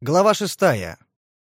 Глава шестая.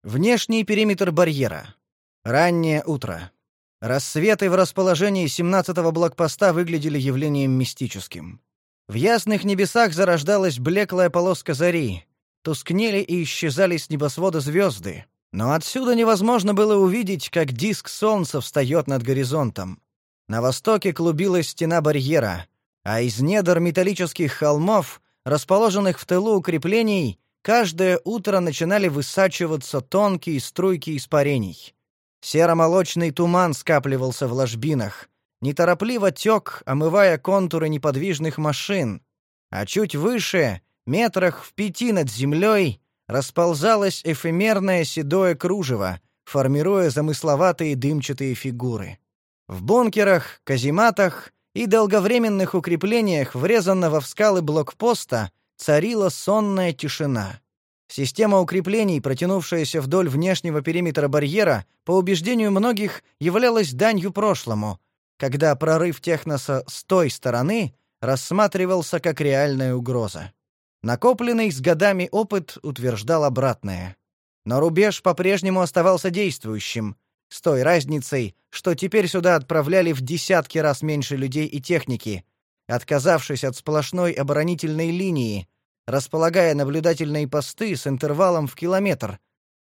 Внешний периметр барьера. Раннее утро. Рассветы в расположении 17-го блокпоста выглядели явлением мистическим. В ясных небесах зарождалась блеклая полоска зари, тускнели и исчезали с небосвода звезды, но отсюда невозможно было увидеть, как диск солнца встает над горизонтом. На востоке клубилась стена барьера, а из недр металлических холмов, расположенных в тылу укреплений, каждое утро начинали высачиваться тонкие струйки испарений. Серо-молочный туман скапливался в ложбинах, неторопливо тек, омывая контуры неподвижных машин, а чуть выше, метрах в пяти над землей, расползалось эфемерное седое кружево, формируя замысловатые дымчатые фигуры. В бункерах, казематах и долговременных укреплениях врезанного в скалы блокпоста царила сонная тишина. Система укреплений, протянувшаяся вдоль внешнего периметра барьера, по убеждению многих, являлась данью прошлому, когда прорыв техноса с той стороны рассматривался как реальная угроза. Накопленный с годами опыт утверждал обратное. Но рубеж по-прежнему оставался действующим, с той разницей, что теперь сюда отправляли в десятки раз меньше людей и техники, отказавшись от сплошной оборонительной линии, располагая наблюдательные посты с интервалом в километр,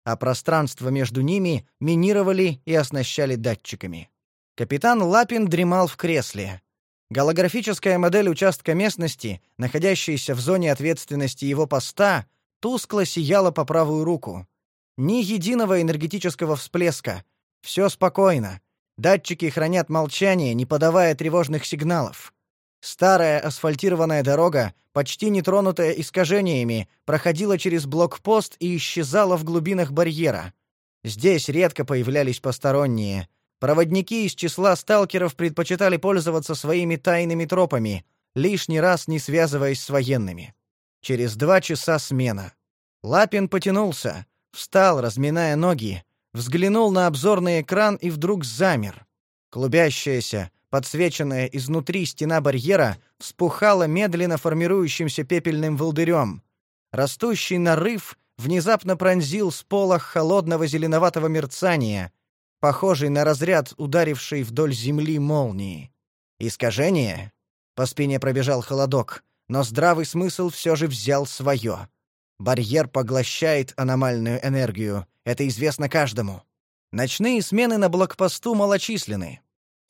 а пространство между ними минировали и оснащали датчиками. Капитан Лапин дремал в кресле. Голографическая модель участка местности, находящаяся в зоне ответственности его поста, тускло сияла по правую руку. Ни единого энергетического всплеска. Все спокойно. Датчики хранят молчание, не подавая тревожных сигналов. Старая асфальтированная дорога, почти не тронутая искажениями, проходила через блокпост и исчезала в глубинах барьера. Здесь редко появлялись посторонние — Проводники из числа сталкеров предпочитали пользоваться своими тайными тропами, лишний раз не связываясь с военными. Через два часа смена. Лапин потянулся, встал, разминая ноги, взглянул на обзорный экран и вдруг замер. Клубящаяся, подсвеченная изнутри стена барьера вспухала медленно формирующимся пепельным волдырем. Растущий нарыв внезапно пронзил с пола холодного зеленоватого мерцания, похожий на разряд, ударивший вдоль земли молнии. Искажение? По спине пробежал холодок, но здравый смысл все же взял свое. Барьер поглощает аномальную энергию, это известно каждому. Ночные смены на блокпосту малочисленны.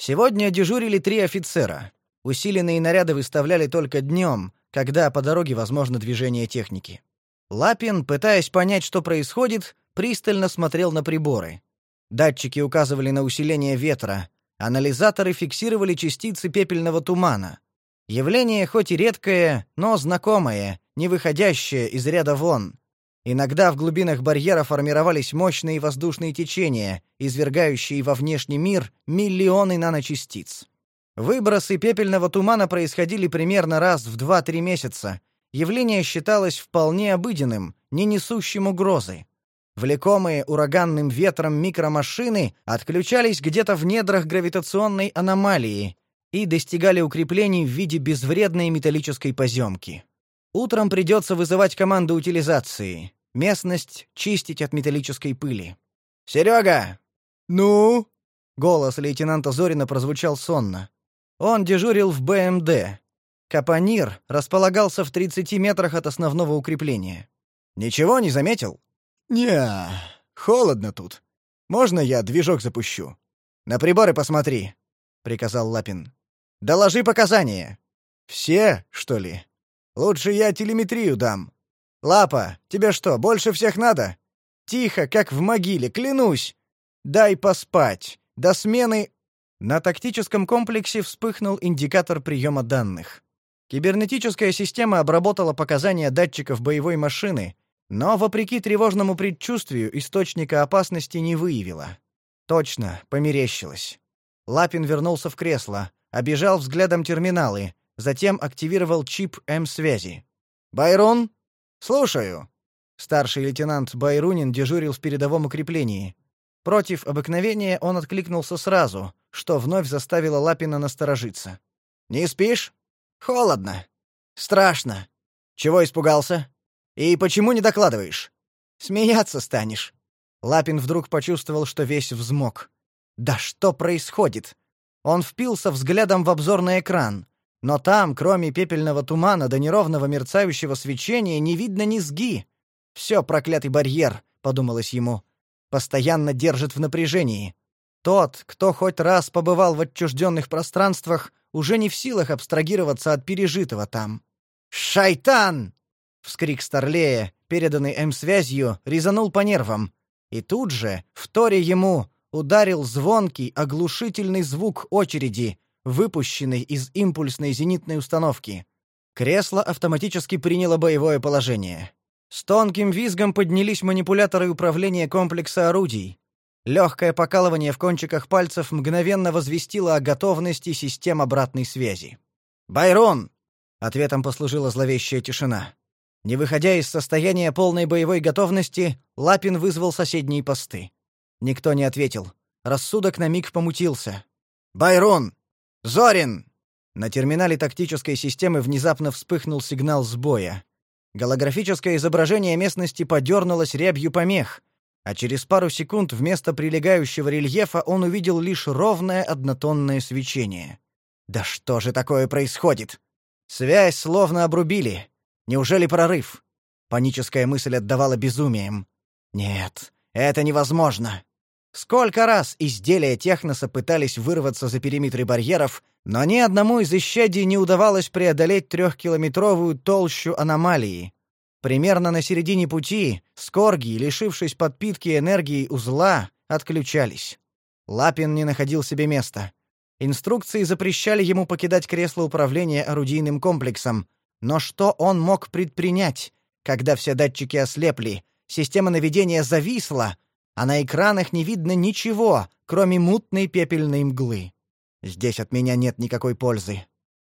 Сегодня дежурили три офицера. Усиленные наряды выставляли только днем, когда по дороге возможно движение техники. Лапин, пытаясь понять, что происходит, пристально смотрел на приборы. Датчики указывали на усиление ветра, анализаторы фиксировали частицы пепельного тумана. Явление хоть и редкое, но знакомое, не выходящее из ряда вон. Иногда в глубинах барьера формировались мощные воздушные течения, извергающие во внешний мир миллионы наночастиц. Выбросы пепельного тумана происходили примерно раз в 2-3 месяца. Явление считалось вполне обыденным, не несущим угрозы. Влекомые ураганным ветром микромашины отключались где-то в недрах гравитационной аномалии и достигали укреплений в виде безвредной металлической поземки. Утром придется вызывать команду утилизации. Местность чистить от металлической пыли. Серега! Ну? Голос лейтенанта Зорина прозвучал сонно. Он дежурил в БМД. Капонир располагался в 30 метрах от основного укрепления. Ничего не заметил? «Не, холодно тут. Можно я движок запущу?» «На приборы посмотри», — приказал Лапин. «Доложи показания». «Все, что ли? Лучше я телеметрию дам». «Лапа, тебе что, больше всех надо?» «Тихо, как в могиле, клянусь!» «Дай поспать. До смены...» На тактическом комплексе вспыхнул индикатор приема данных. Кибернетическая система обработала показания датчиков боевой машины, но, вопреки тревожному предчувствию, источника опасности не выявила. Точно, померещилось. Лапин вернулся в кресло, обежал взглядом терминалы, затем активировал чип М-связи. «Байрон?» «Слушаю». Старший лейтенант Байрунин дежурил в передовом укреплении. Против обыкновения он откликнулся сразу, что вновь заставило Лапина насторожиться. «Не спишь? Холодно. Страшно. Чего испугался?» И почему не докладываешь? Смеяться станешь. Лапин вдруг почувствовал, что весь взмок. Да что происходит? Он впился взглядом в обзорный экран. Но там, кроме пепельного тумана до неровного мерцающего свечения, не видно низги. Все проклятый барьер, подумалось ему, постоянно держит в напряжении. Тот, кто хоть раз побывал в отчужденных пространствах, уже не в силах абстрагироваться от пережитого там. «Шайтан!» — вскрик Старлея, переданный М-связью, резанул по нервам. И тут же, в торе ему, ударил звонкий, оглушительный звук очереди, выпущенный из импульсной зенитной установки. Кресло автоматически приняло боевое положение. С тонким визгом поднялись манипуляторы управления комплекса орудий. Легкое покалывание в кончиках пальцев мгновенно возвестило о готовности систем обратной связи. «Байрон!» — ответом послужила зловещая тишина. Не выходя из состояния полной боевой готовности, Лапин вызвал соседние посты. Никто не ответил. Рассудок на миг помутился. «Байрон! Зорин!» На терминале тактической системы внезапно вспыхнул сигнал сбоя. Голографическое изображение местности подернулось рябью помех, а через пару секунд вместо прилегающего рельефа он увидел лишь ровное однотонное свечение. Да что же такое происходит? Связь словно обрубили. Неужели прорыв? Паническая мысль отдавала безумием. Нет, это невозможно. Сколько раз изделия Техноса пытались вырваться за периметры барьеров, но ни одному из исчадий не удавалось преодолеть трехкилометровую толщу аномалии. Примерно на середине пути скорги, лишившись подпитки энергии узла, отключались. Лапин не находил себе места. Инструкции запрещали ему покидать кресло управления орудийным комплексом, но что он мог предпринять, когда все датчики ослепли, система наведения зависла, а на экранах не видно ничего, кроме мутной пепельной мглы? Здесь от меня нет никакой пользы.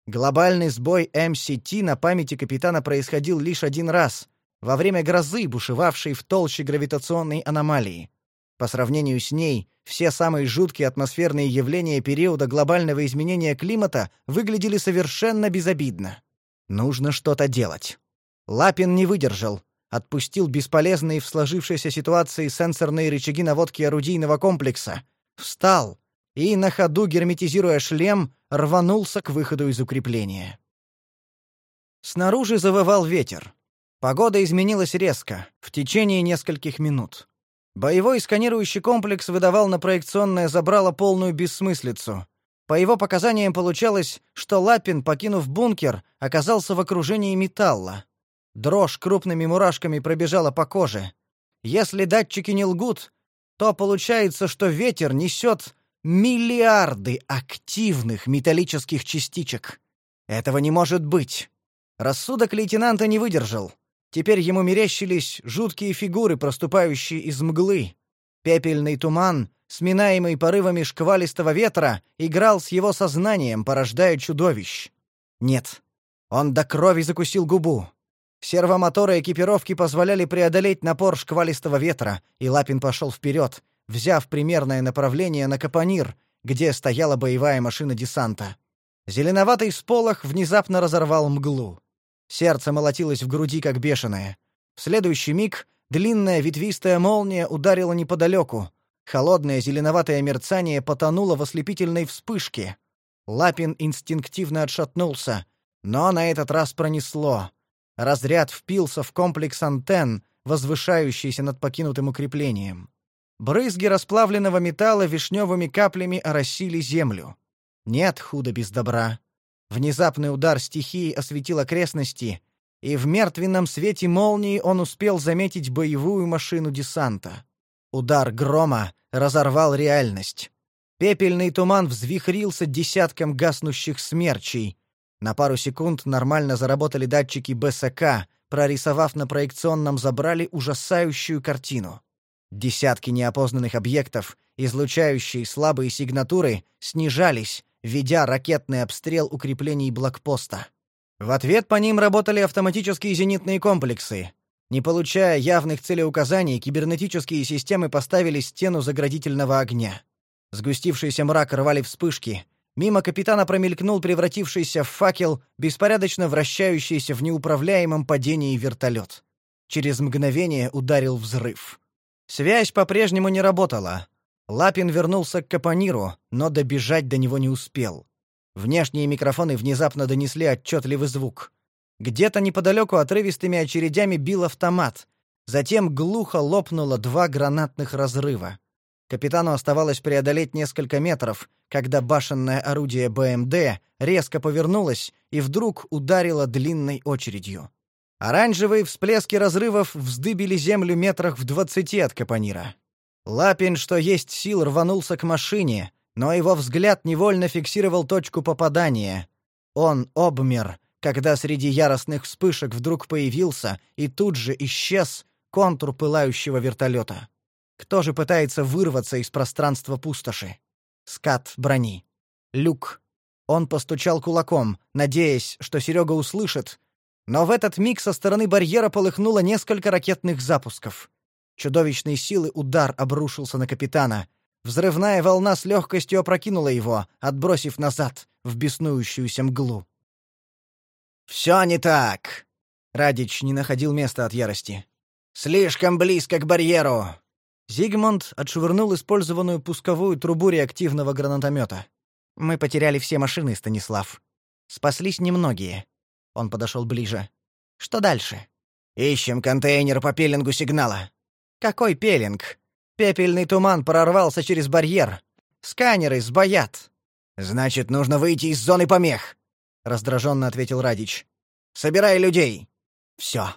Глобальный сбой МСТ на памяти капитана происходил лишь один раз, во время грозы, бушевавшей в толще гравитационной аномалии. По сравнению с ней, все самые жуткие атмосферные явления периода глобального изменения климата выглядели совершенно безобидно. Нужно что-то делать. Лапин не выдержал, отпустил бесполезные в сложившейся ситуации сенсорные рычаги наводки орудийного комплекса, встал и, на ходу герметизируя шлем, рванулся к выходу из укрепления. Снаружи завывал ветер. Погода изменилась резко, в течение нескольких минут. Боевой сканирующий комплекс выдавал на проекционное забрало полную бессмыслицу. По его показаниям получалось, что Лапин, покинув бункер, оказался в окружении металла. Дрожь крупными мурашками пробежала по коже. Если датчики не лгут, то получается, что ветер несет миллиарды активных металлических частичек. Этого не может быть. Рассудок лейтенанта не выдержал. Теперь ему мерещились жуткие фигуры, проступающие из мглы. Пепельный туман, сминаемый порывами шквалистого ветра, играл с его сознанием, порождая чудовищ. Нет. Он до крови закусил губу. Сервомоторы экипировки позволяли преодолеть напор шквалистого ветра, и Лапин пошел вперед, взяв примерное направление на Капонир, где стояла боевая машина десанта. Зеленоватый сполох внезапно разорвал мглу. Сердце молотилось в груди как бешеное. В следующий миг длинная ветвистая молния ударила неподалеку. Холодное зеленоватое мерцание потонуло в ослепительной вспышке. Лапин инстинктивно отшатнулся, но на этот раз пронесло. Разряд впился в комплекс антенн, возвышающийся над покинутым укреплением. Брызги расплавленного металла вишневыми каплями оросили землю. Нет худа без добра. Внезапный удар стихии осветил окрестности, и в мертвенном свете молнии он успел заметить боевую машину десанта. Удар грома разорвал реальность. Пепельный туман взвихрился десятком гаснущих смерчей, на пару секунд нормально заработали датчики БСК, прорисовав на проекционном забрале ужасающую картину. Десятки неопознанных объектов, излучающие слабые сигнатуры, снижались, ведя ракетный обстрел укреплений блокпоста. В ответ по ним работали автоматические зенитные комплексы. Не получая явных целеуказаний, кибернетические системы поставили стену заградительного огня. Сгустившийся мрак рвали вспышки, Мимо капитана промелькнул превратившийся в факел, беспорядочно вращающийся в неуправляемом падении вертолет. Через мгновение ударил взрыв. Связь по-прежнему не работала. Лапин вернулся к Капониру, но добежать до него не успел. Внешние микрофоны внезапно донесли отчетливый звук. Где-то неподалеку отрывистыми очередями бил автомат. Затем глухо лопнуло два гранатных разрыва. Капитану оставалось преодолеть несколько метров, когда башенное орудие БМД резко повернулось и вдруг ударило длинной очередью. Оранжевые всплески разрывов вздыбили землю метрах в двадцати от Капонира. Лапин, что есть сил, рванулся к машине, но его взгляд невольно фиксировал точку попадания. Он обмер, когда среди яростных вспышек вдруг появился и тут же исчез контур пылающего вертолета. Кто же пытается вырваться из пространства пустоши? Скат брони. Люк. Он постучал кулаком, надеясь, что Серега услышит, но в этот миг со стороны барьера полыхнуло несколько ракетных запусков. Чудовищной силы удар обрушился на капитана. Взрывная волна с легкостью опрокинула его, отбросив назад, в беснующуюся мглу. «Все не так!» Радич не находил места от ярости. «Слишком близко к барьеру!» Зигмунд отшвырнул использованную пусковую трубу реактивного гранатомета. «Мы потеряли все машины, Станислав. Спаслись немногие. Он подошел ближе. Что дальше? Ищем контейнер по пеленгу сигнала. Какой пеленг? Пепельный туман прорвался через барьер. Сканеры сбоят. Значит, нужно выйти из зоны помех, раздраженно ответил Радич. Собирай людей. Все.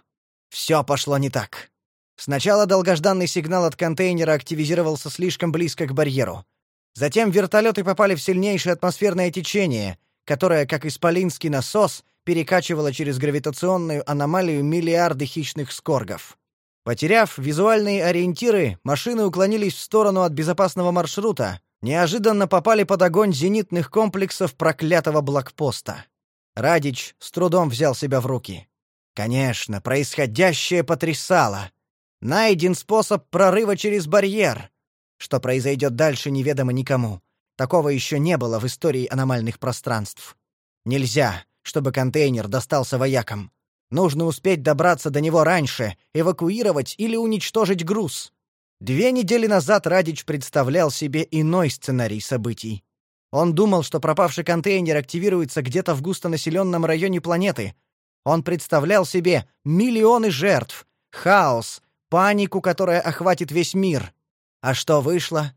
Все пошло не так. Сначала долгожданный сигнал от контейнера активизировался слишком близко к барьеру. Затем вертолеты попали в сильнейшее атмосферное течение, которое, как исполинский насос, перекачивало через гравитационную аномалию миллиарды хищных скоргов. Потеряв визуальные ориентиры, машины уклонились в сторону от безопасного маршрута, неожиданно попали под огонь зенитных комплексов проклятого блокпоста. Радич с трудом взял себя в руки. Конечно, происходящее потрясало. Найден способ прорыва через барьер. Что произойдет дальше, неведомо никому. Такого еще не было в истории аномальных пространств. Нельзя, чтобы контейнер достался воякам. Нужно успеть добраться до него раньше, эвакуировать или уничтожить груз. Две недели назад Радич представлял себе иной сценарий событий. Он думал, что пропавший контейнер активируется где-то в густонаселенном районе планеты. Он представлял себе миллионы жертв, хаос, панику, которая охватит весь мир. А что вышло?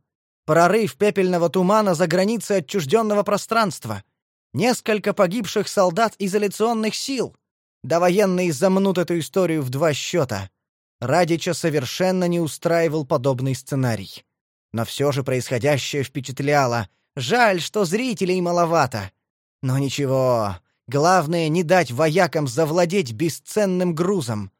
Прорыв пепельного тумана за границей отчужденного пространства — Несколько погибших солдат изоляционных сил. Да военные замнут эту историю в два счета. Радича совершенно не устраивал подобный сценарий. Но все же происходящее впечатляло. Жаль, что зрителей маловато. Но ничего, главное не дать воякам завладеть бесценным грузом.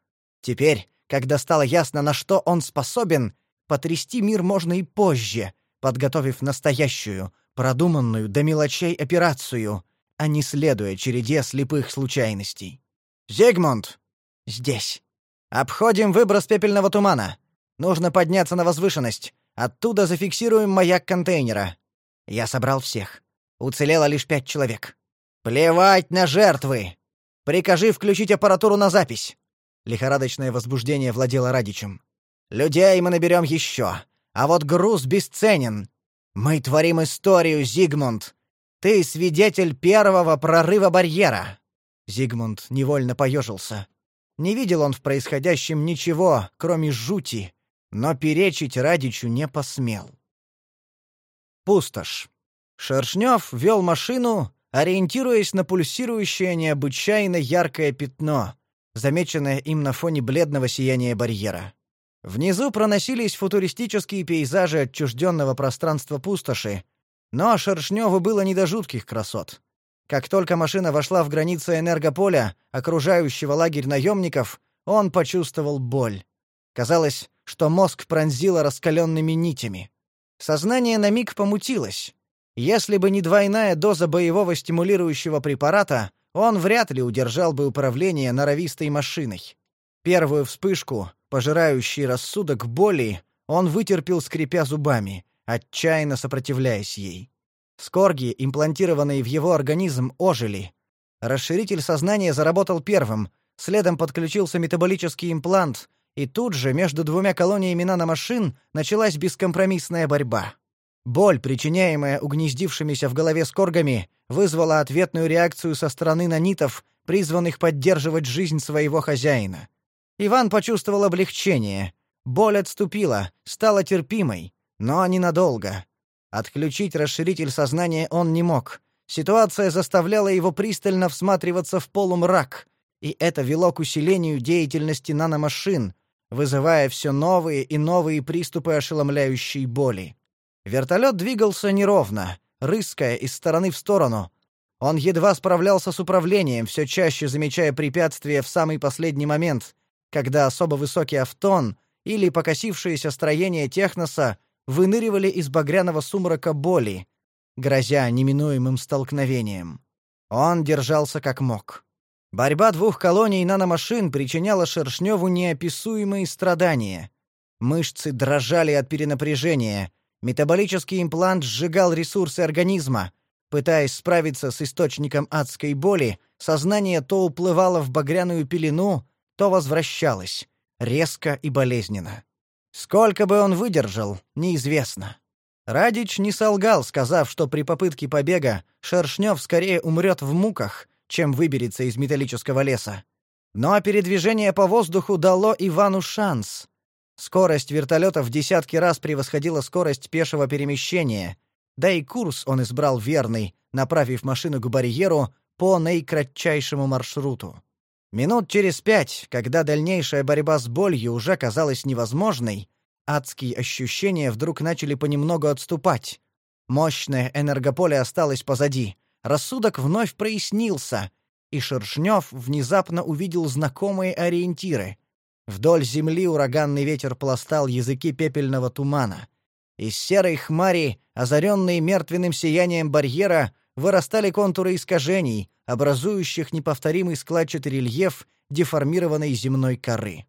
Теперь, когда стало ясно, на что он способен, потрясти мир можно и позже, подготовив настоящую, продуманную до мелочей операцию, а не следуя череде слепых случайностей. «Зигмунд!» «Здесь. Обходим выброс пепельного тумана. Нужно подняться на возвышенность. Оттуда зафиксируем маяк контейнера. Я собрал всех. Уцелело лишь пять человек. Плевать на жертвы! Прикажи включить аппаратуру на запись!» Лихорадочное возбуждение владело Радичем. «Людей мы наберем еще, а вот груз бесценен. Мы творим историю, Зигмунд. Ты свидетель первого прорыва барьера. Зигмунд невольно поежился. Не видел он в происходящем ничего, кроме жути, но перечить Радичу не посмел. Пустошь. Шершнев вел машину, ориентируясь на пульсирующее необычайно яркое пятно, замеченное им на фоне бледного сияния барьера. Внизу проносились футуристические пейзажи отчужденного пространства пустоши, но Шершневу было не до жутких красот. Как только машина вошла в границы энергополя, окружающего лагерь наемников, он почувствовал боль. Казалось, что мозг пронзило раскаленными нитями. Сознание на миг помутилось. Если бы не двойная доза боевого стимулирующего препарата, он вряд ли удержал бы управление норовистой машиной. Первую вспышку, пожирающий рассудок боли, он вытерпел, скрипя зубами, отчаянно сопротивляясь ей. Скорги, имплантированные в его организм, ожили. Расширитель сознания заработал первым, следом подключился метаболический имплант, и тут же между двумя колониями наномашин началась бескомпромиссная борьба. Боль, причиняемая угнездившимися в голове скоргами, вызвала ответную реакцию со стороны нанитов, призванных поддерживать жизнь своего хозяина. Иван почувствовал облегчение. Боль отступила, стала терпимой, но ненадолго. Отключить расширитель сознания он не мог. Ситуация заставляла его пристально всматриваться в полумрак, и это вело к усилению деятельности наномашин, вызывая все новые и новые приступы ошеломляющей боли. Вертолет двигался неровно, рыская из стороны в сторону. Он едва справлялся с управлением, все чаще замечая препятствия в самый последний момент, когда особо высокий автон или покосившееся строение техноса выныривали из багряного сумрака боли, грозя неминуемым столкновением. Он держался как мог. Борьба двух колоний наномашин причиняла Шершневу неописуемые страдания. Мышцы дрожали от перенапряжения, метаболический имплант сжигал ресурсы организма. Пытаясь справиться с источником адской боли, сознание то уплывало в багряную пелену, то возвращалось, резко и болезненно. Сколько бы он выдержал, неизвестно. Радич не солгал, сказав, что при попытке побега Шершнев скорее умрет в муках, чем выберется из металлического леса. Но передвижение по воздуху дало Ивану шанс. Скорость вертолета в десятки раз превосходила скорость пешего перемещения, да и курс он избрал верный, направив машину к барьеру по наикратчайшему маршруту. Минут через пять, когда дальнейшая борьба с болью уже казалась невозможной, адские ощущения вдруг начали понемногу отступать. Мощное энергополе осталось позади. Рассудок вновь прояснился, и Шершнев внезапно увидел знакомые ориентиры. Вдоль земли ураганный ветер пластал языки пепельного тумана. Из серой хмари, озаренной мертвенным сиянием барьера, вырастали контуры искажений, образующих неповторимый складчатый рельеф деформированной земной коры.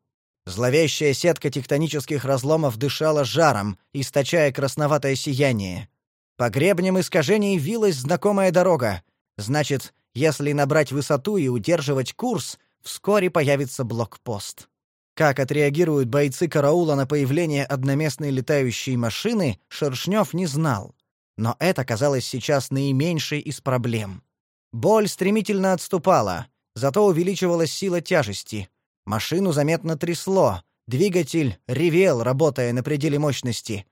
Зловещая сетка тектонических разломов дышала жаром, источая красноватое сияние. По гребням искажений вилась знакомая дорога. Значит, если набрать высоту и удерживать курс, вскоре появится блокпост. Как отреагируют бойцы караула на появление одноместной летающей машины, Шершнев не знал. Но это казалось сейчас наименьшей из проблем. Боль стремительно отступала, зато увеличивалась сила тяжести. Машину заметно трясло, двигатель ревел, работая на пределе мощности.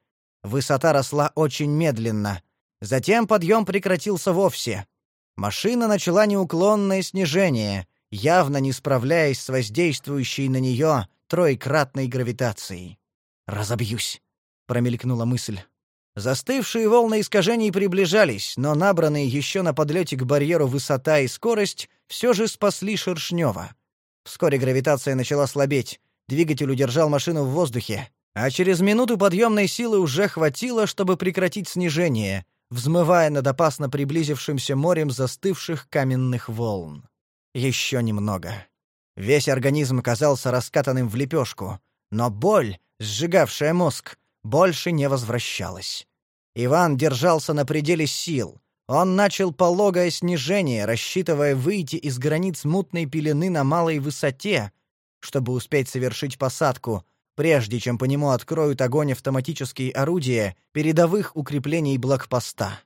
Высота росла очень медленно. Затем подъем прекратился вовсе. Машина начала неуклонное снижение, явно не справляясь с воздействующей на нее тройкратной гравитацией. «Разобьюсь», — промелькнула мысль. Застывшие волны искажений приближались, но набранные еще на подлете к барьеру высота и скорость все же спасли Шершнева. Вскоре гравитация начала слабеть, двигатель удержал машину в воздухе, а через минуту подъемной силы уже хватило, чтобы прекратить снижение, взмывая над опасно приблизившимся морем застывших каменных волн. Еще немного. Весь организм казался раскатанным в лепешку, но боль, сжигавшая мозг, больше не возвращалась. Иван держался на пределе сил. Он начал пологое снижение, рассчитывая выйти из границ мутной пелены на малой высоте, чтобы успеть совершить посадку, прежде чем по нему откроют огонь автоматические орудия передовых укреплений блокпоста.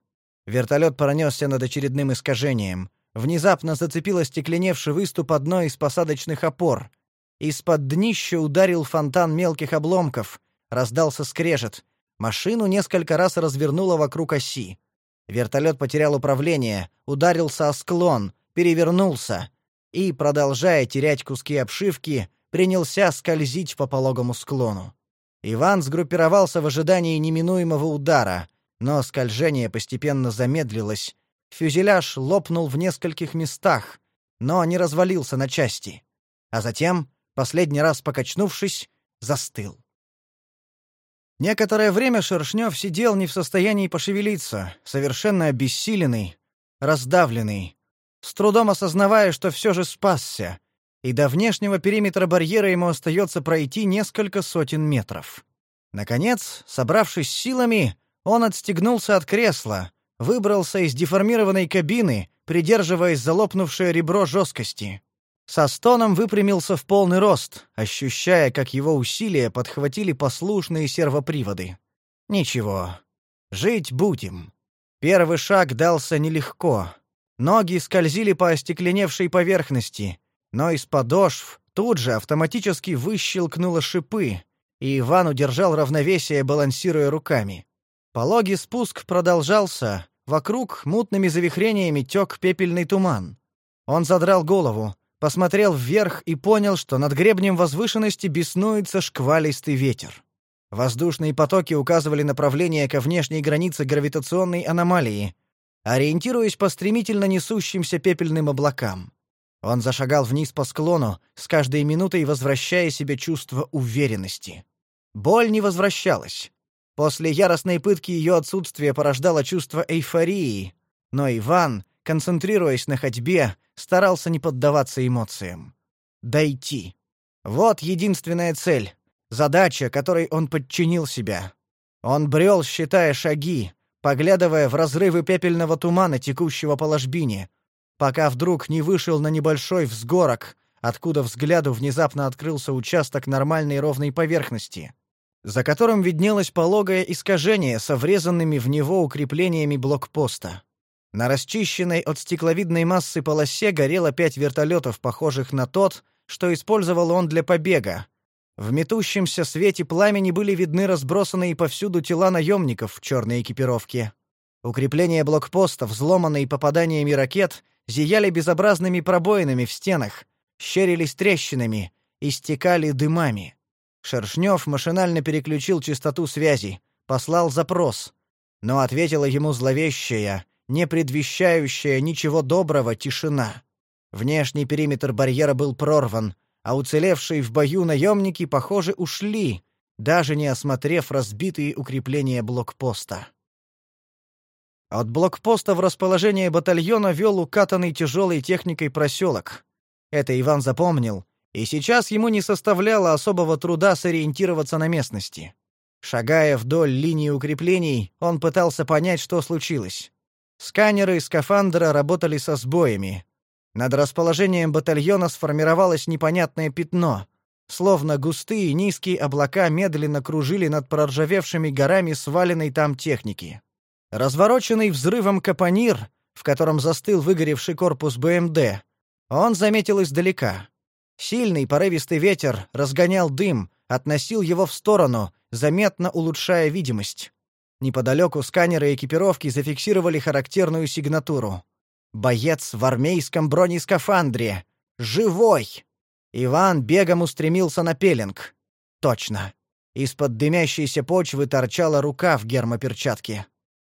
Вертолет пронесся над очередным искажением — Внезапно зацепило стекленевший выступ одной из посадочных опор. Из-под днища ударил фонтан мелких обломков. Раздался скрежет. Машину несколько раз развернуло вокруг оси. Вертолет потерял управление, ударился о склон, перевернулся и, продолжая терять куски обшивки, принялся скользить по пологому склону. Иван сгруппировался в ожидании неминуемого удара, но скольжение постепенно замедлилось, Фюзеляж лопнул в нескольких местах, но не развалился на части. А затем, последний раз покачнувшись, застыл. Некоторое время Шершнев сидел не в состоянии пошевелиться, совершенно обессиленный, раздавленный, с трудом осознавая, что все же спасся, и до внешнего периметра барьера ему остается пройти несколько сотен метров. Наконец, собравшись силами, он отстегнулся от кресла, выбрался из деформированной кабины, придерживаясь за лопнувшее ребро жесткости. Со стоном выпрямился в полный рост, ощущая, как его усилия подхватили послушные сервоприводы. Ничего. Жить будем. Первый шаг дался нелегко. Ноги скользили по остекленевшей поверхности, но из подошв тут же автоматически выщелкнуло шипы, и Иван удержал равновесие, балансируя руками. Пологий спуск продолжался, вокруг мутными завихрениями тек пепельный туман. Он задрал голову, посмотрел вверх и понял, что над гребнем возвышенности беснуется шквалистый ветер. Воздушные потоки указывали направление ко внешней границе гравитационной аномалии, ориентируясь по стремительно несущимся пепельным облакам. Он зашагал вниз по склону, с каждой минутой возвращая себе чувство уверенности. Боль не возвращалась. После яростной пытки ее отсутствие порождало чувство эйфории, но Иван, концентрируясь на ходьбе, старался не поддаваться эмоциям. Дойти. Вот единственная цель, задача, которой он подчинил себя. Он брел, считая шаги, поглядывая в разрывы пепельного тумана, текущего по ложбине, пока вдруг не вышел на небольшой взгорок, откуда взгляду внезапно открылся участок нормальной ровной поверхности, за которым виднелось пологое искажение со врезанными в него укреплениями блокпоста. На расчищенной от стекловидной массы полосе горело пять вертолетов, похожих на тот, что использовал он для побега. В метущемся свете пламени были видны разбросанные повсюду тела наемников в черной экипировке. Укрепления блокпоста, взломанные попаданиями ракет, зияли безобразными пробоинами в стенах, щерились трещинами, истекали дымами. Шершнев машинально переключил частоту связи, послал запрос, но ответила ему зловещая, не предвещающая ничего доброго тишина. Внешний периметр барьера был прорван, а уцелевшие в бою наемники, похоже, ушли, даже не осмотрев разбитые укрепления блокпоста. От блокпоста в расположение батальона вел укатанный тяжелой техникой проселок. Это Иван запомнил, и сейчас ему не составляло особого труда сориентироваться на местности. Шагая вдоль линии укреплений, он пытался понять, что случилось. Сканеры и скафандра работали со сбоями. Над расположением батальона сформировалось непонятное пятно, словно густые низкие облака медленно кружили над проржавевшими горами сваленной там техники. Развороченный взрывом капонир, в котором застыл выгоревший корпус БМД, он заметил издалека. Сильный порывистый ветер разгонял дым, относил его в сторону, заметно улучшая видимость. Неподалеку сканеры экипировки зафиксировали характерную сигнатуру. Боец в армейском бронескафандре. Живой! Иван бегом устремился на пеленг. Точно. Из-под дымящейся почвы торчала рука в гермоперчатке.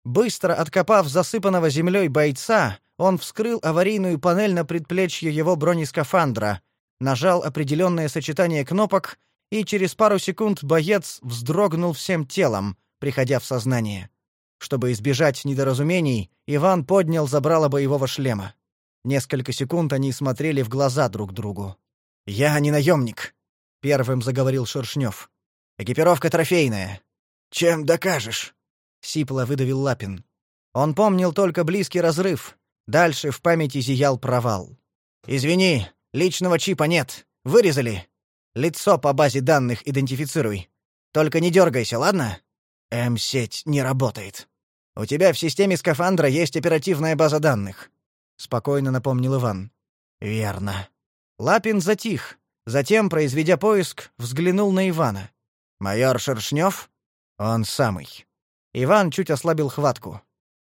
Быстро откопав засыпанного землей бойца, он вскрыл аварийную панель на предплечье его бронескафандра, нажал определенное сочетание кнопок, и через пару секунд боец вздрогнул всем телом, приходя в сознание. Чтобы избежать недоразумений, Иван поднял забрало боевого шлема. Несколько секунд они смотрели в глаза друг другу. «Я не наемник», — первым заговорил Шершнев. «Экипировка трофейная». «Чем докажешь?» — сипло выдавил Лапин. Он помнил только близкий разрыв. Дальше в памяти зиял провал. «Извини, личного чипа нет. Вырезали. Лицо по базе данных идентифицируй. Только не дергайся, ладно?» М-сеть не работает. У тебя в системе скафандра есть оперативная база данных, спокойно напомнил Иван. Верно. Лапин затих, затем, произведя поиск, взглянул на Ивана. Майор Шершнев? Он самый. Иван чуть ослабил хватку.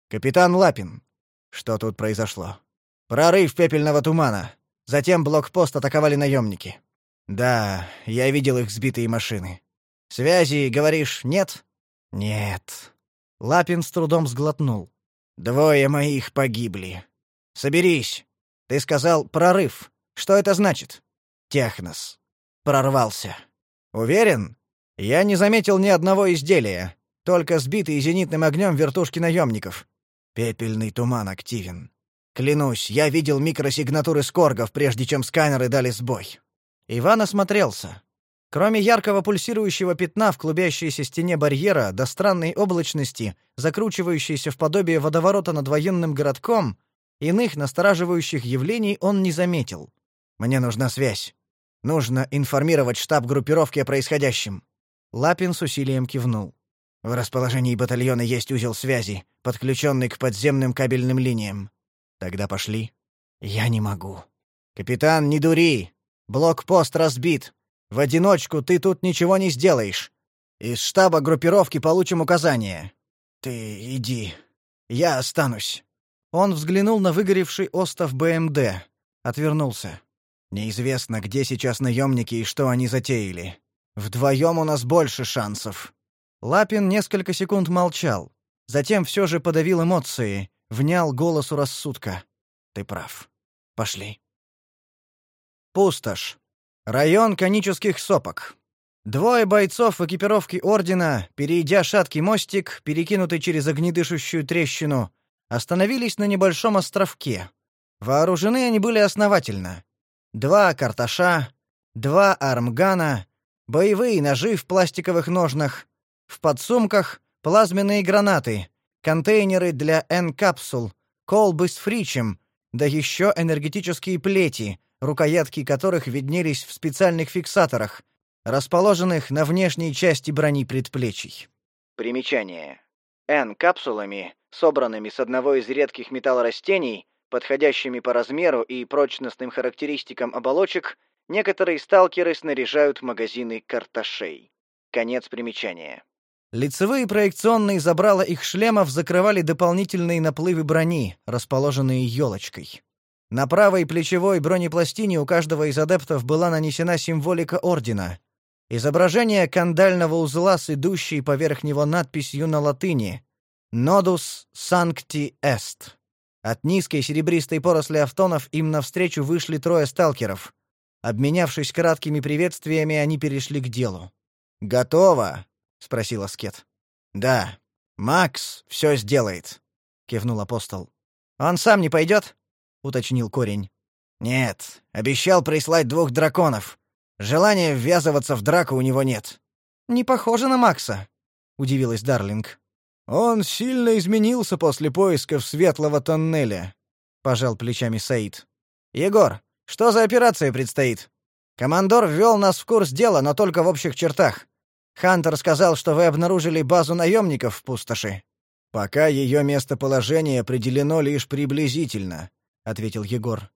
Капитан Лапин. Что тут произошло? Прорыв пепельного тумана. Затем блокпост атаковали наемники. Да, я видел их сбитые машины. Связи, говоришь, нет? Нет. Лапин с трудом сглотнул. Двое моих погибли. Соберись. Ты сказал прорыв. Что это значит? Технос. Прорвался. Уверен? Я не заметил ни одного изделия, только сбитые зенитным огнем вертушки наемников. Пепельный туман активен. Клянусь, я видел микросигнатуры скоргов, прежде чем сканеры дали сбой. Иван осмотрелся. Кроме яркого пульсирующего пятна в клубящейся стене барьера до странной облачности, закручивающейся в подобие водоворота над военным городком, иных настораживающих явлений он не заметил. Мне нужна связь. Нужно информировать штаб группировки о происходящем». Лапин с усилием кивнул. В расположении батальона есть узел связи, подключенный к подземным кабельным линиям. Тогда пошли. Я не могу. Капитан, не дури. Блокпост разбит. В одиночку ты тут ничего не сделаешь. Из штаба группировки получим указания. Ты иди. Я останусь. Он взглянул на выгоревший остов БМД, отвернулся. Неизвестно, где сейчас наемники и что они затеяли. Вдвоем у нас больше шансов. Лапин несколько секунд молчал, затем все же подавил эмоции, внял голосу рассудка. Ты прав. Пошли. Пустошь. Район конических сопок. Двое бойцов в экипировке ордена, перейдя шаткий мостик, перекинутый через огнедышащую трещину, остановились на небольшом островке. Вооружены они были основательно. Два карташа, два армгана, боевые ножи в пластиковых ножнах, в подсумках плазменные гранаты, контейнеры для N-капсул, колбы с фричем, да еще энергетические плети, рукоятки которых виднелись в специальных фиксаторах, расположенных на внешней части брони предплечий. Примечание. N-капсулами, собранными с одного из редких металлорастений, подходящими по размеру и прочностным характеристикам оболочек, некоторые сталкеры снаряжают магазины карташей. Конец примечания. Лицевые проекционные забрала их шлемов закрывали дополнительные наплывы брони, расположенные елочкой. На правой плечевой бронепластине у каждого из адептов была нанесена символика ордена. Изображение кандального узла с идущей поверх него надписью на латыни «Nodus Sancti Est». От низкой серебристой поросли автонов им навстречу вышли трое сталкеров. Обменявшись краткими приветствиями, они перешли к делу. «Готово!» — спросил Аскет. «Да. Макс все сделает», — кивнул апостол. «Он сам не пойдет?» — уточнил корень. «Нет. Обещал прислать двух драконов. Желания ввязываться в драку у него нет». «Не похоже на Макса», — удивилась Дарлинг. «Он сильно изменился после поисков светлого тоннеля», — пожал плечами Саид. «Егор, что за операция предстоит? Командор ввел нас в курс дела, но только в общих чертах. Хантер сказал, что вы обнаружили базу наемников в пустоши. Пока ее местоположение определено лишь приблизительно, ответил Егор.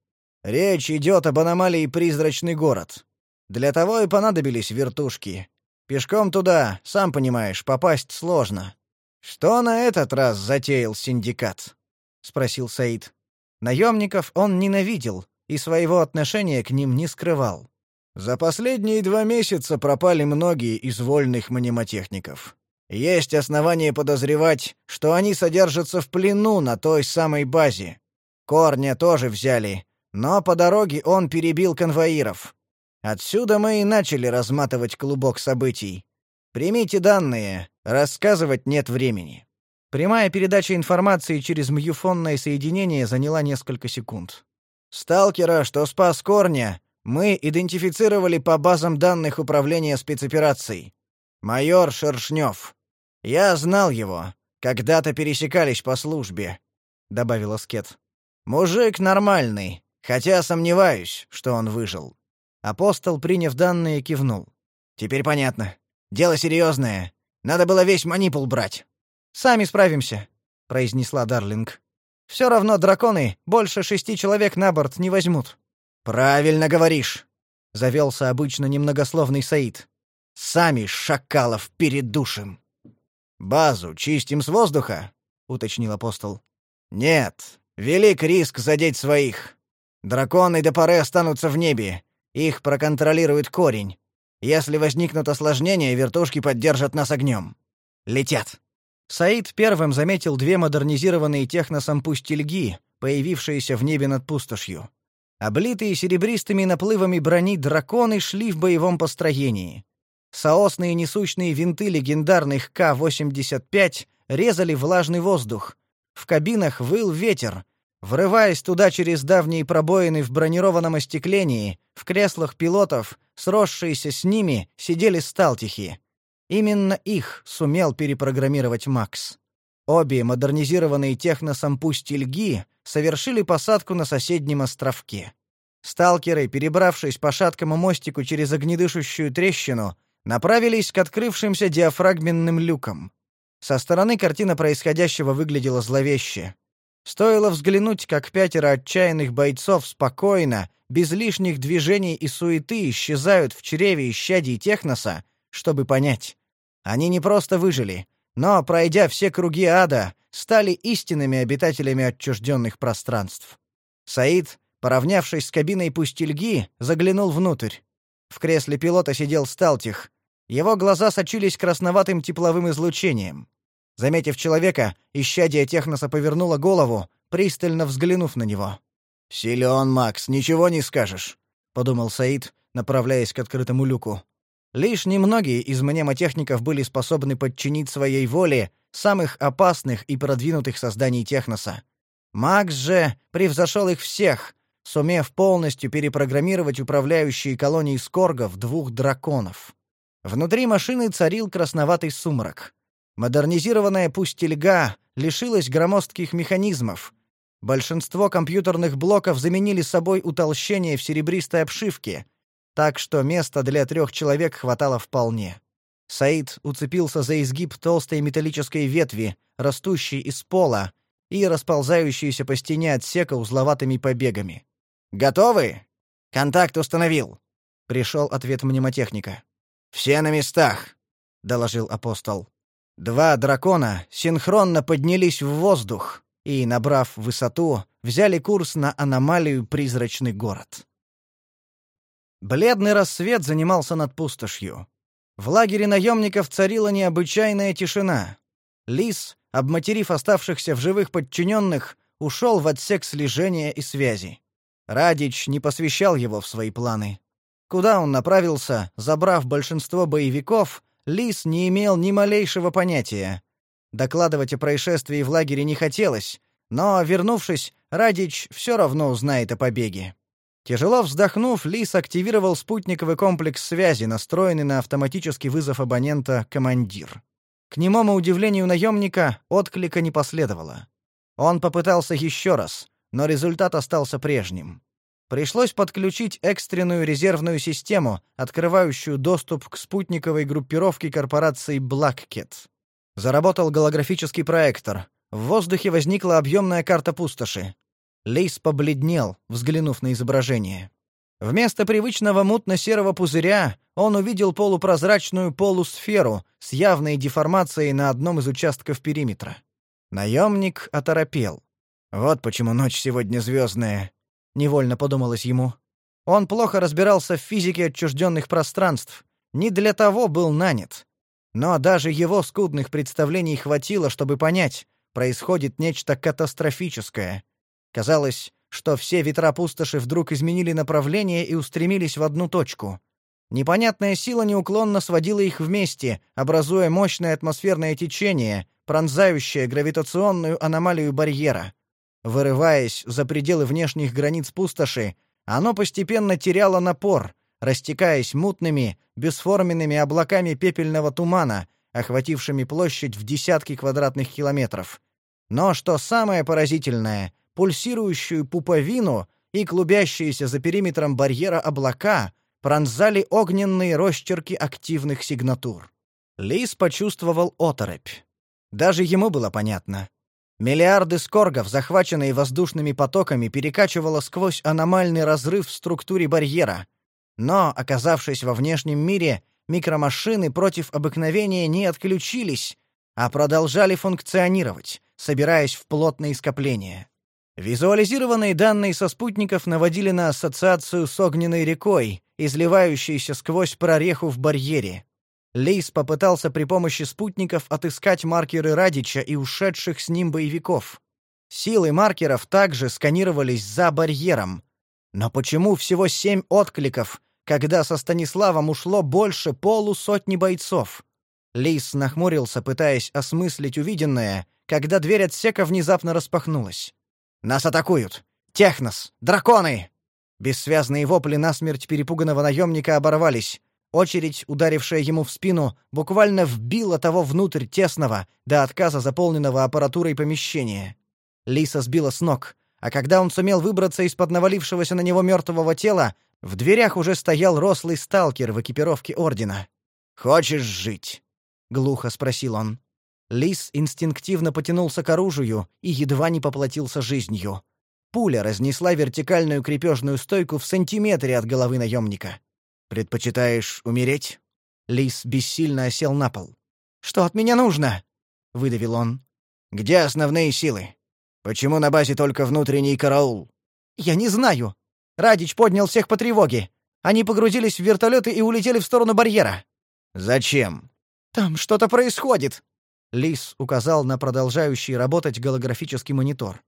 Речь идет об аномалии Призрачный город. Для того и понадобились вертушки. Пешком туда, сам понимаешь, попасть сложно. Что на этот раз затеял синдикат? спросил Саид. Наемников он ненавидел и своего отношения к ним не скрывал. За последние два месяца пропали многие из вольных мнемотехников. Есть основания подозревать, что они содержатся в плену на той самой базе. Корня тоже взяли, но по дороге он перебил конвоиров. Отсюда мы и начали разматывать клубок событий. Примите данные, рассказывать нет времени. Прямая передача информации через мюфонное соединение заняла несколько секунд. Сталкера, что спас Корня, мы идентифицировали по базам данных управления спецоперацией. Майор Шершнев. Я знал его. Когда-то пересекались по службе, добавил Аскет. Мужик нормальный, хотя сомневаюсь, что он выжил. Апостол, приняв данные, кивнул. Теперь понятно. Дело серьезное. Надо было весь манипул брать. Сами справимся, произнесла Дарлинг. Все равно драконы больше шести человек на борт не возьмут. Правильно говоришь, завелся обычно немногословный Саид. Сами шакалов передушим. Базу чистим с воздуха, уточнил апостол. Нет, велик риск задеть своих. Драконы до поры останутся в небе. Их проконтролирует корень. Если возникнут осложнения, вертушки поддержат нас огнем. Летят. Саид первым заметил две модернизированные техносом пустельги, появившиеся в небе над пустошью. Облитые серебристыми наплывами брони драконы шли в боевом построении. Соосные несущные винты легендарных К-85 резали влажный воздух. В кабинах выл ветер. Врываясь туда через давние пробоины в бронированном остеклении, в креслах пилотов, сросшиеся с ними, сидели сталтихи. Именно их сумел перепрограммировать Макс. Обе модернизированные техносом пустельги совершили посадку на соседнем островке. Сталкеры, перебравшись по шаткому мостику через огнедышущую трещину, направились к открывшимся диафрагменным люкам. Со стороны картина происходящего выглядела зловеще. Стоило взглянуть, как пятеро отчаянных бойцов спокойно, без лишних движений и суеты исчезают в чреве исчадий Техноса, чтобы понять. Они не просто выжили, но, пройдя все круги ада, стали истинными обитателями отчужденных пространств. Саид, поравнявшись с кабиной пустельги, заглянул внутрь. В кресле пилота сидел Сталтих. Его глаза сочились красноватым тепловым излучением. Заметив человека, исчадие Техноса повернуло голову, пристально взглянув на него. «Силен, Макс, ничего не скажешь», — подумал Саид, направляясь к открытому люку. Лишь немногие из мнемотехников были способны подчинить своей воле самых опасных и продвинутых созданий Техноса. Макс же превзошел их всех, сумев полностью перепрограммировать управляющие колонии скоргов двух драконов. Внутри машины царил красноватый сумрак. Модернизированная пустельга лишилась громоздких механизмов. Большинство компьютерных блоков заменили собой утолщение в серебристой обшивке, так что места для трех человек хватало вполне. Саид уцепился за изгиб толстой металлической ветви, растущей из пола и расползающейся по стене отсека узловатыми побегами. «Готовы?» «Контакт установил», — пришел ответ мнемотехника. «Все на местах», — доложил апостол. Два дракона синхронно поднялись в воздух и, набрав высоту, взяли курс на аномалию «Призрачный город». Бледный рассвет занимался над пустошью. В лагере наемников царила необычайная тишина. Лис, обматерив оставшихся в живых подчиненных, ушел в отсек слежения и связи. Радич не посвящал его в свои планы. Куда он направился, забрав большинство боевиков, Лис не имел ни малейшего понятия. Докладывать о происшествии в лагере не хотелось, но, вернувшись, Радич все равно узнает о побеге. Тяжело вздохнув, Лис активировал спутниковый комплекс связи, настроенный на автоматический вызов абонента «Командир». К немому удивлению наемника отклика не последовало. Он попытался еще раз, но результат остался прежним. Пришлось подключить экстренную резервную систему, открывающую доступ к спутниковой группировке корпорации Blackcat. Заработал голографический проектор. В воздухе возникла объемная карта пустоши. Лейс побледнел, взглянув на изображение. Вместо привычного мутно-серого пузыря он увидел полупрозрачную полусферу с явной деформацией на одном из участков периметра. Наемник оторопел. «Вот почему ночь сегодня звездная», — невольно подумалось ему. Он плохо разбирался в физике отчужденных пространств. Не для того был нанят. Но даже его скудных представлений хватило, чтобы понять, происходит нечто катастрофическое, Казалось, что все ветра пустоши вдруг изменили направление и устремились в одну точку. Непонятная сила неуклонно сводила их вместе, образуя мощное атмосферное течение, пронзающее гравитационную аномалию барьера. Вырываясь за пределы внешних границ пустоши, оно постепенно теряло напор, растекаясь мутными, бесформенными облаками пепельного тумана, охватившими площадь в десятки квадратных километров. Но что самое поразительное, пульсирующую пуповину и клубящиеся за периметром барьера облака пронзали огненные росчерки активных сигнатур. Лис почувствовал оторопь. Даже ему было понятно. Миллиарды скоргов, захваченные воздушными потоками, перекачивало сквозь аномальный разрыв в структуре барьера. Но, оказавшись во внешнем мире, микромашины против обыкновения не отключились, а продолжали функционировать, собираясь в плотные скопления. Визуализированные данные со спутников наводили на ассоциацию с огненной рекой, изливающейся сквозь прореху в барьере. Лейс попытался при помощи спутников отыскать маркеры Радича и ушедших с ним боевиков. Силы маркеров также сканировались за барьером. Но почему всего семь откликов, когда со Станиславом ушло больше полусотни бойцов? Лейс нахмурился, пытаясь осмыслить увиденное, когда дверь отсека внезапно распахнулась. Нас атакуют! Технос! Драконы!» Бессвязные вопли насмерть перепуганного наемника оборвались. Очередь, ударившая ему в спину, буквально вбила того внутрь тесного, до отказа заполненного аппаратурой помещения. Лиса сбила с ног. а когда он сумел выбраться из-под навалившегося на него мертвого тела, в дверях уже стоял рослый сталкер в экипировке ордена. «Хочешь жить?» — глухо спросил он. Лис инстинктивно потянулся к оружию и едва не поплатился жизнью. Пуля разнесла вертикальную крепежную стойку в сантиметре от головы наемника. «Предпочитаешь умереть?» Лис бессильно осел на пол. «Что от меня нужно?» — выдавил он. «Где основные силы? Почему на базе только внутренний караул?» «Я не знаю. Радич поднял всех по тревоге. Они погрузились в вертолеты и улетели в сторону барьера». «Зачем?» «Там что-то происходит!» Лис указал на продолжающий работать голографический монитор.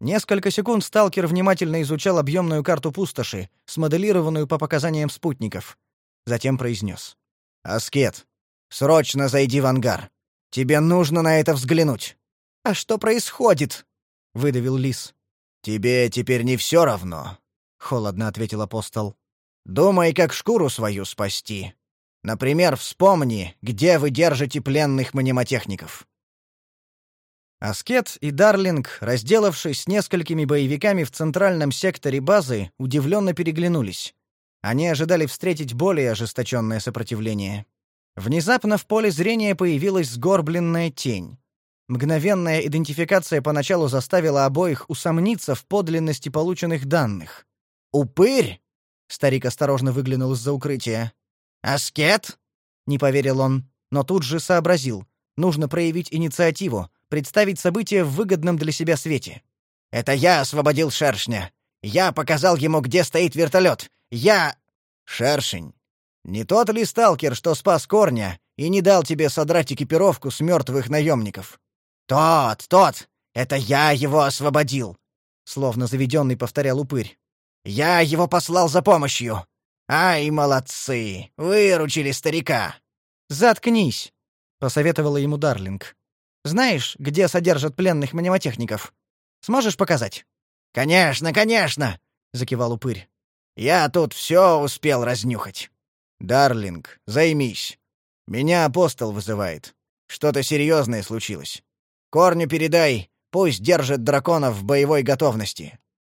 Несколько секунд сталкер внимательно изучал объемную карту пустоши, смоделированную по показаниям спутников. Затем произнес. «Аскет, срочно зайди в ангар. Тебе нужно на это взглянуть». «А что происходит?» — выдавил Лис. «Тебе теперь не все равно», — холодно ответил апостол. «Думай, как шкуру свою спасти. Например, вспомни, где вы держите пленных мнемотехников». Аскет и Дарлинг, разделавшись с несколькими боевиками в центральном секторе базы, удивленно переглянулись. Они ожидали встретить более ожесточенное сопротивление. Внезапно в поле зрения появилась сгорбленная тень. Мгновенная идентификация поначалу заставила обоих усомниться в подлинности полученных данных. «Упырь?» — старик осторожно выглянул из-за укрытия. «Аскет?» — не поверил он, но тут же сообразил. Нужно проявить инициативу, представить события в выгодном для себя свете. «Это я освободил шершня. Я показал ему, где стоит вертолет. Я...» «Шершень, не тот ли сталкер, что спас корня и не дал тебе содрать экипировку с мертвых наемников?» «Тот, тот! Это я его освободил!» Словно заведенный повторял упырь. «Я его послал за помощью! Ай, молодцы! Выручили старика!» «Заткнись!» — посоветовала ему Дарлинг. Знаешь, где содержат пленных мнемотехников? Сможешь показать?» «Конечно, конечно!» — закивал упырь. «Я тут все успел разнюхать». «Дарлинг, займись. Меня апостол вызывает. Что-то серьезное случилось. Корню передай, пусть держит драконов в боевой готовности».